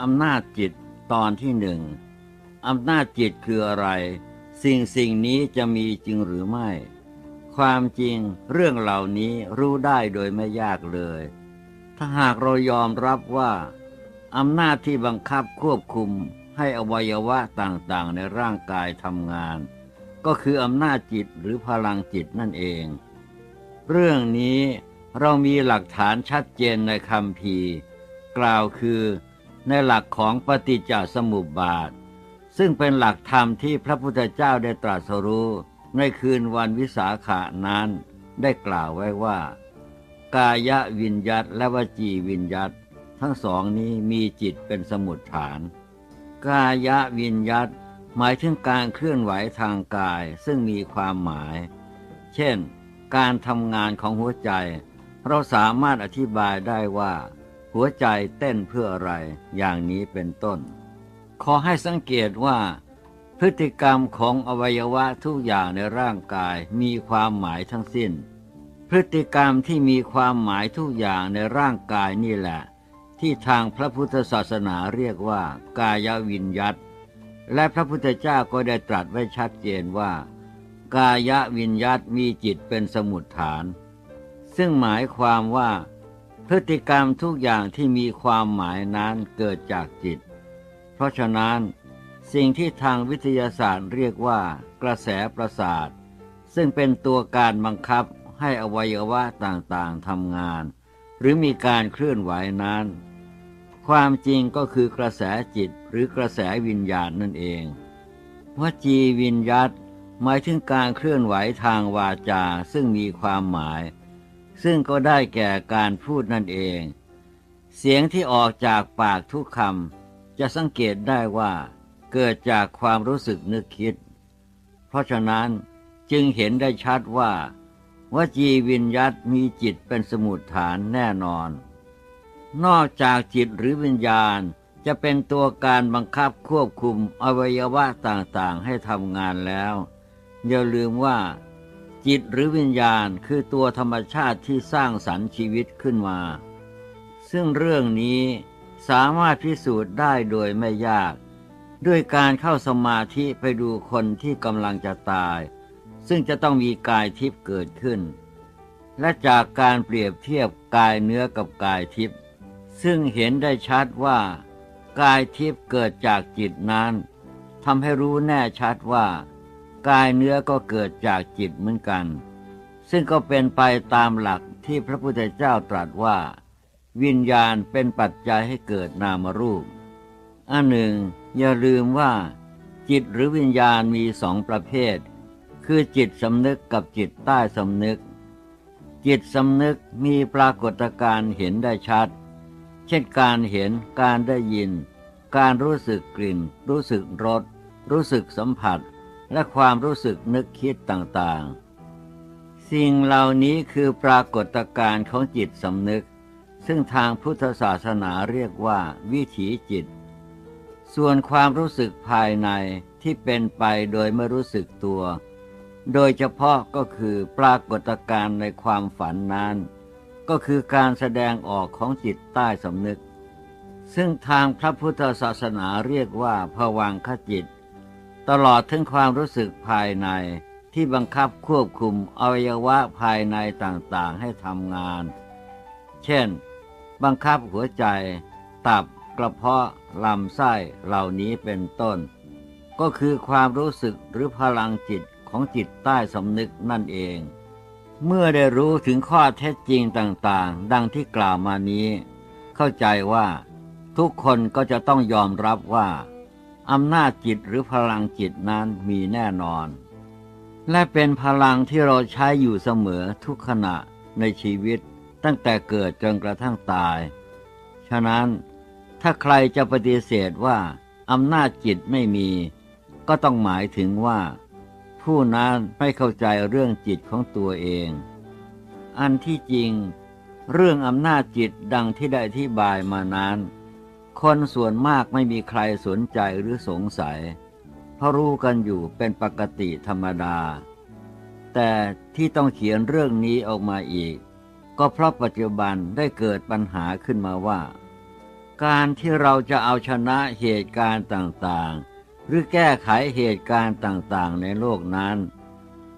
อำนาจจิตตอนที่หนึ่งอำนาจจิตคืออะไร สิ่งสิ่งนี้จะมีจริงหรือไม่ ความจริงเรื่องเหล่านี้รู้ได้โดยไม่ยากเลย ถ้าหากเรายอมรับว่าอำนาจที่บังคับควบคุมให้อวัยวะต่างๆ ในร่างกายทำงาน ก็คืออำนาจจิตหรือพลังจิตนั่นเอง เรื่องนี้เรามีหลักฐานชัดเจนในคำพีกล่าวคือ ในหลักของปฏิจจสมุปบาท ซึ่งเป็นหลักธรรมที่พระพุทธเจ้าได้ตรัสรู้ในคืนวันวิสาขานั้นได้กล่าวไว้ว่า กายวิญยัตและวจีวิญยัตทั้งสองนี้มีจิตเป็นสมุดฐาน กายวิญยัตหมายถึงการเคลื่อนไหวทางกายซึ่งมีความหมาย เช่น การทำงานของหัวใจ เราสามารถอธิบายได้ว่า หัวใจเต้นเพื่ออะไรอย่างนี้เป็นต้น ขอให้สังเกตว่า พฤติกรรมของอวัยวะทุกอย่างในร่างกายมีความหมายทั้งสิ้น พฤติกรรมที่มีความหมายทุกอย่างในร่างกายนี่แหละ ที่ทางพระพุทธศาสนาเรียกว่า กายวิญยัตและพระพุทธเจ้าก็ได้ตรัสไว้ชัดเจนว่า กายวิญยัตมีจิตเป็นสมุดฐาน ซึ่งหมายความว่า พฤติกรรมทุกอย่างที่มีความหมายนั้นเกิดจากจิต เพราะฉะนั้น สิ่งที่ทางวิทยาศาสตร์เรียกว่ากระแสประสาท ซึ่งเป็นตัวการบังคับให้อวัยวะต่างๆทำงาน หรือมีการเคลื่อนไหวนั้น ความจริงก็คือกระแสจิตหรือกระแสวิญญาณนั่นเองวจีวิญยัตหมายถึงการเคลื่อนไหวทางวาจาซึ่งมีความหมาย ซึ่งก็ได้แก่การพูดนั่นเอง เสียงที่ออกจากปากทุกคำจะสังเกตได้ว่า เกิดจากความรู้สึกนึกคิด เพราะฉะนั้นจึงเห็นได้ชัดว่า วจีวิญยัตมีจิตเป็นสมุดฐานแน่นอน นอกจากจิตหรือวิญญาณจะเป็นตัวการบังคับควบคุมอวัยวะต่างๆ ให้ทำงานแล้ว อย่าลืมว่า จิตหรือวิญญาณคือตัวธรรมชาติที่สร้างสรรค์ชีวิตขึ้นมา ซึ่งเรื่องนี้สามารถพิสูจน์ได้โดยไม่ยาก ด้วยการเข้าสมาธิไปดูคนที่กำลังจะตาย ซึ่งจะต้องมีกายทิพย์เกิดขึ้น และจากการเปรียบเทียบกายเนื้อกับกายทิพย์ซึ่งเห็นได้ชัดว่า กายทิพย์เกิดจากจิตนั้นทำให้รู้แน่ชัดว่า กายเนื้อก็เกิดจากจิตเหมือนกัน ซึ่งก็เป็นไปตามหลักที่พระพุทธเจ้าตรัสว่า วิญญาณเป็นปัจจัยให้เกิดนามรูป อันหนึ่ง อย่าลืมว่า จิตหรือวิญญาณมีสองประเภท คือจิตสำนึกกับจิตใต้สำนึก จิตสำนึกมีปรากฏการเห็นได้ชัด เช่นการเห็นการได้ยิน การรู้สึกกลิ่น รู้สึกรสรู้สึกสัมผัส และความรู้สึกนึกคิดต่างๆ สิ่งเหล่านี้คือปรากฏการณ์ของจิตสำนึก ซึ่งทางพุทธศาสนาเรียกว่าวิถีจิต ส่วนความรู้สึกภายในที่เป็นไปโดยไม่รู้สึกตัว โดยเฉพาะก็คือปรากฏการณ์ในความฝันนั้น ก็คือการแสดงออกของจิตใต้สำนึก ซึ่งทางพระพุทธศาสนาเรียกว่าผวังขจิต ตลอดถึงความรู้สึกภายในที่บังคับควบคุมอวัยวะภายในต่างๆให้ทำงาน เช่น บังคับหัวใจ ตับกระเพาะลำไส้เหล่านี้เป็นต้น ก็คือความรู้สึกหรือพลังจิตของจิตใต้สำนึกนั่นเอง เมื่อได้รู้ถึงข้อเท็จจริงต่างๆ ดังที่กล่าวมานี้ เข้าใจว่า ทุกคนก็จะต้องยอมรับว่า อำนาจจิตหรือพลังจิตนั้นมีแน่นอน และเป็นพลังที่เราใช้อยู่เสมอทุกขณะในชีวิตตั้งแต่เกิดจนกระทั่งตาย ฉะนั้นถ้าใครจะปฏิเสธว่าอำนาจจิตไม่มี ก็ต้องหมายถึงว่า ผู้นั้นไม่เข้าใจเรื่องจิตของตัวเอง อันที่จริง เรื่องอำนาจจิตดังที่ได้อธิบายมานั้น คนส่วนมากไม่มีใครสนใจหรือสงสัย เพราะรู้กันอยู่เป็นปกติธรรมดา แต่ที่ต้องเขียนเรื่องนี้ออกมาอีก ก็เพราะปัจจุบันได้เกิดปัญหาขึ้นมาว่า การที่เราจะเอาชนะเหตุการณ์ต่างๆ หรือแก้ไขเหตุการณ์ต่างๆ ในโลกนั้น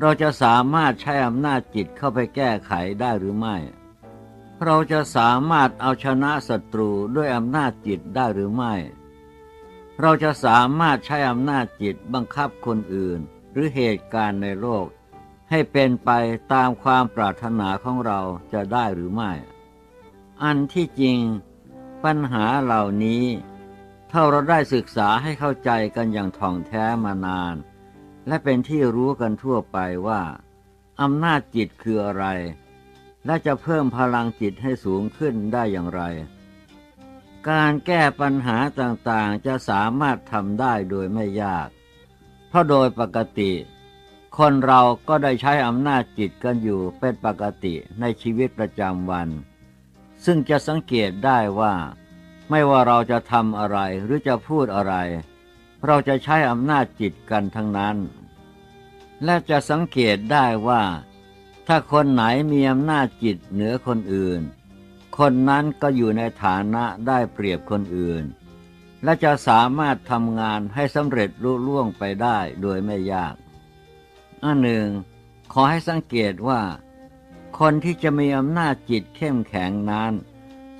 เราจะสามารถใช้อำนาจจิตเข้าไปแก้ไขได้หรือไม่ เราจะสามารถเอาชนะศัตรูด้วยอำนาจจิตได้หรือไม่ เราจะสามารถใช้อำนาจจิตบังคับคนอื่น หรือเหตุการณ์ในโลก ให้เป็นไปตามความปรารถนาของเราจะได้หรือไม่ อันที่จริง ปัญหาเหล่านี้ถ้าเราได้ศึกษาให้เข้าใจกันอย่างท่องแท้มานาน และเป็นที่รู้กันทั่วไปว่าอำนาจจิตคืออะไร และจะเพิ่มพลังจิตให้สูงขึ้นได้อย่างไร การแก้ปัญหาต่างๆจะสามารถทำได้โดยไม่ยาก เพราะโดยปกติ คนเราก็ได้ใช้อำนาจจิตกันอยู่เป็นปกติในชีวิตประจำวัน ซึ่งจะสังเกตได้ว่า ไม่ว่าเราจะทำอะไรหรือจะพูดอะไร เราจะใช้อำนาจจิตกันทั้งนั้น และจะสังเกตได้ว่า ถ้าคนไหนมีอำนาจจิตเหนือคนอื่น คนนั้นก็อยู่ในฐานะได้เปรียบคนอื่น และจะสามารถทำงานให้สำเร็จลุล่วงไปได้โดยไม่ยากอันหนึ่ง ขอให้สังเกตว่า คนที่จะมีอำนาจจิตเข้มแข็งนั้น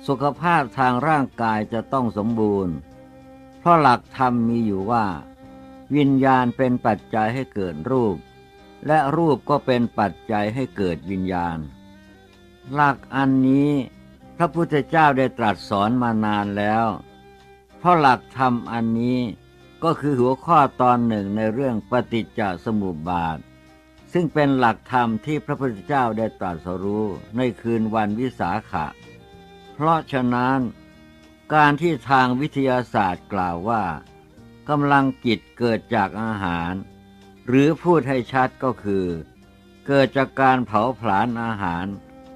สุขภาพทางร่างกายจะต้องสมบูรณ์ เพราะหลักธรรมมีอยู่ว่า วิญญาณเป็นปัจจัยให้เกิดรูป และรูปก็เป็นปัจจัยให้เกิดวิญญาณ หลักอันนี้พระพุทธเจ้าได้ตรัสสอนมานานแล้ว เพราะหลักธรรมอันนี้ก็คือหัวข้อตอนหนึ่งในเรื่องปฏิจจสมุปบาท ซึ่งเป็นหลักธรรมที่พระพุทธเจ้าได้ตรัสรู้ในคืนวันวิสาขะ เพราะฉะนั้น การที่ทางวิทยาศาสตร์กล่าวว่ากำลังจิตเกิดจากอาหาร หรือพูดให้ชัดก็คือ เกิดจากการเผาผลาญอาหาร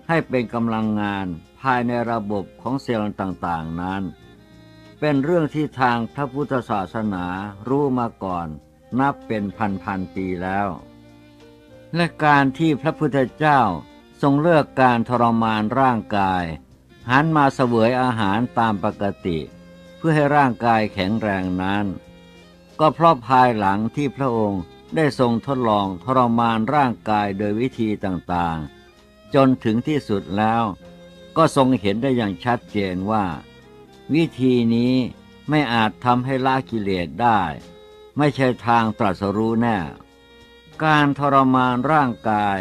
ให้เป็นกำลังงานภายในระบบของเซลล์ต่างๆนั้น เป็นเรื่องที่ทางพระพุทธศาสนารู้มาก่อน นับเป็นพันๆปีแล้ว และการที่พระพุทธเจ้าทรงเลือกการทรมานร่างกาย หันมาเสวยอาหารตามปกติ เพื่อให้ร่างกายแข็งแรงนั้น ก็เพราะภายหลังที่พระองค์ ได้ทรงทดลองทรมานร่างกายโดยวิธีต่างๆ จนถึงที่สุดแล้ว ก็ทรงเห็นได้อย่างชัดเจนว่า วิธีนี้ไม่อาจทำให้ละกิเลสได้ ไม่ใช่ทางตรัสรู้แน่ การทรมานร่างกาย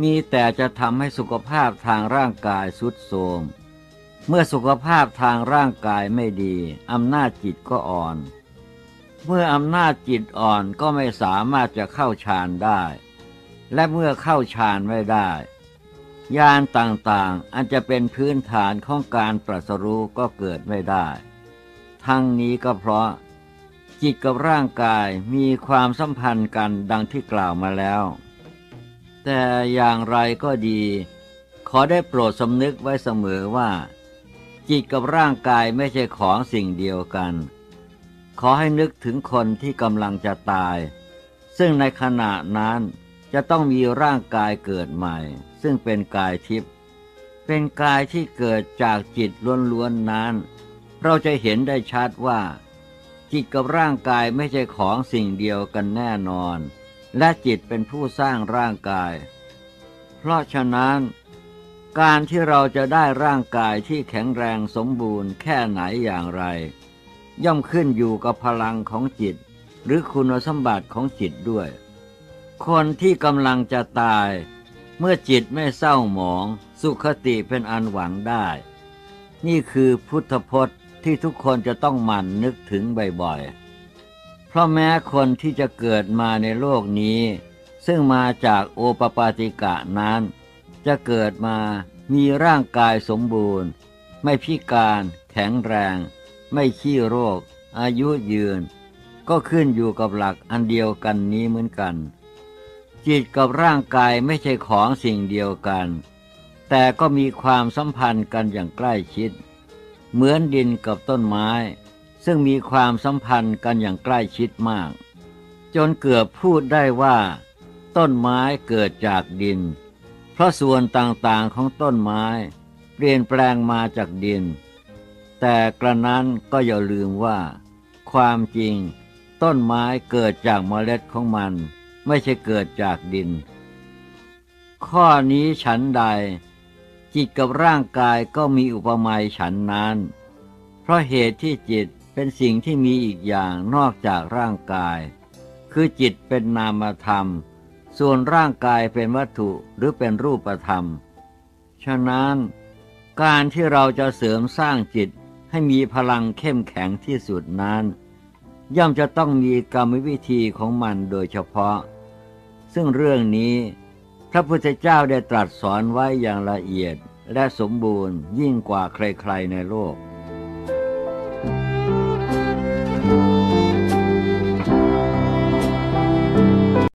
มีแต่จะทำให้สุขภาพทางร่างกายสุดโทรมเมื่อสุขภาพทางร่างกายไม่ดีอำนาจจิตก็อ่อน เมื่ออำนาจจิตอ่อนก็ไม่สามารถจะเข้าฌานได้ และเมื่อเข้าฌานไม่ได้ญาณต่างๆ อันจะเป็นพื้นฐานของการตรัสรู้ก็เกิดไม่ได้ ทั้งนี้ก็เพราะ จิตกับร่างกายมีความสัมพันธ์กันดังที่กล่าวมาแล้ว แต่อย่างไรก็ดี ขอได้โปรดสำนึกไว้เสมอว่า จิตกับร่างกายไม่ใช่ของสิ่งเดียวกัน ขอให้นึกถึงคนที่กำลังจะตาย ซึ่งในขณะนั้นจะต้องมีร่างกายเกิดใหม่ ซึ่งเป็นกายทิพย์เป็นกายที่เกิดจากจิตล้วนๆนั้น เราจะเห็นได้ชัดว่า จิตกับร่างกายไม่ใช่ของสิ่งเดียวกันแน่นอน และจิตเป็นผู้สร้างร่างกาย เพราะฉะนั้น การที่เราจะได้ร่างกายที่แข็งแรงสมบูรณ์แค่ไหนอย่างไร ย่อมขึ้นอยู่กับพลังของจิต หรือคุณสมบัติของจิตด้วย คนที่กำลังจะตาย เมื่อจิตไม่เศร้าหมอง สุขติเป็นอันหวังได้ นี่คือพุทธพจน์ที่ทุกคนจะต้องหมั่นนึกถึงบ่อยๆ เพราะแม้คนที่จะเกิดมาในโลกนี้ ซึ่งมาจากโอปปาติกะนั้น จะเกิดมามีร่างกายสมบูรณ์ ไม่พิการ แข็งแรง ไม่ขี้โรค อายุยืน ก็ขึ้นอยู่กับหลักอันเดียวกันนี้เหมือนกัน จิตกับร่างกายไม่ใช่ของสิ่งเดียวกัน แต่ก็มีความสัมพันธ์กันอย่างใกล้ชิด เหมือนดินกับต้นไม้ ซึ่งมีความสัมพันธ์กันอย่างใกล้ชิดมาก จนเกือบพูดได้ว่า ต้นไม้เกิดจากดิน เพราะส่วนต่างๆของต้นไม้ เปลี่ยนแปลงมาจากดิน แต่กระนั้นก็อย่าลืมว่า ความจริง ต้นไม้เกิดจากเมล็ดของมัน ไม่ใช่เกิดจากดิน ข้อนี้ฉันใด จิตกับร่างกายก็มีอุปมาฉันนั้น เพราะเหตุที่จิตเป็นสิ่งที่มีอีกอย่างนอกจากร่างกาย คือจิตเป็นนามธรรม ส่วนร่างกายเป็นวัตถุหรือเป็นรูปธรรม ฉะนั้นการที่เราจะเสริมสร้างจิต ให้มีพลังเข้มแข็งที่สุดนั้น ย่อมจะต้องมีกรรมวิธีของมันโดยเฉพาะ ซึ่งเรื่องนี้ พระพุทธเจ้าได้ตรัสสอนไว้อย่างละเอียดและสมบูรณ์ยิ่งกว่าใครๆในโลก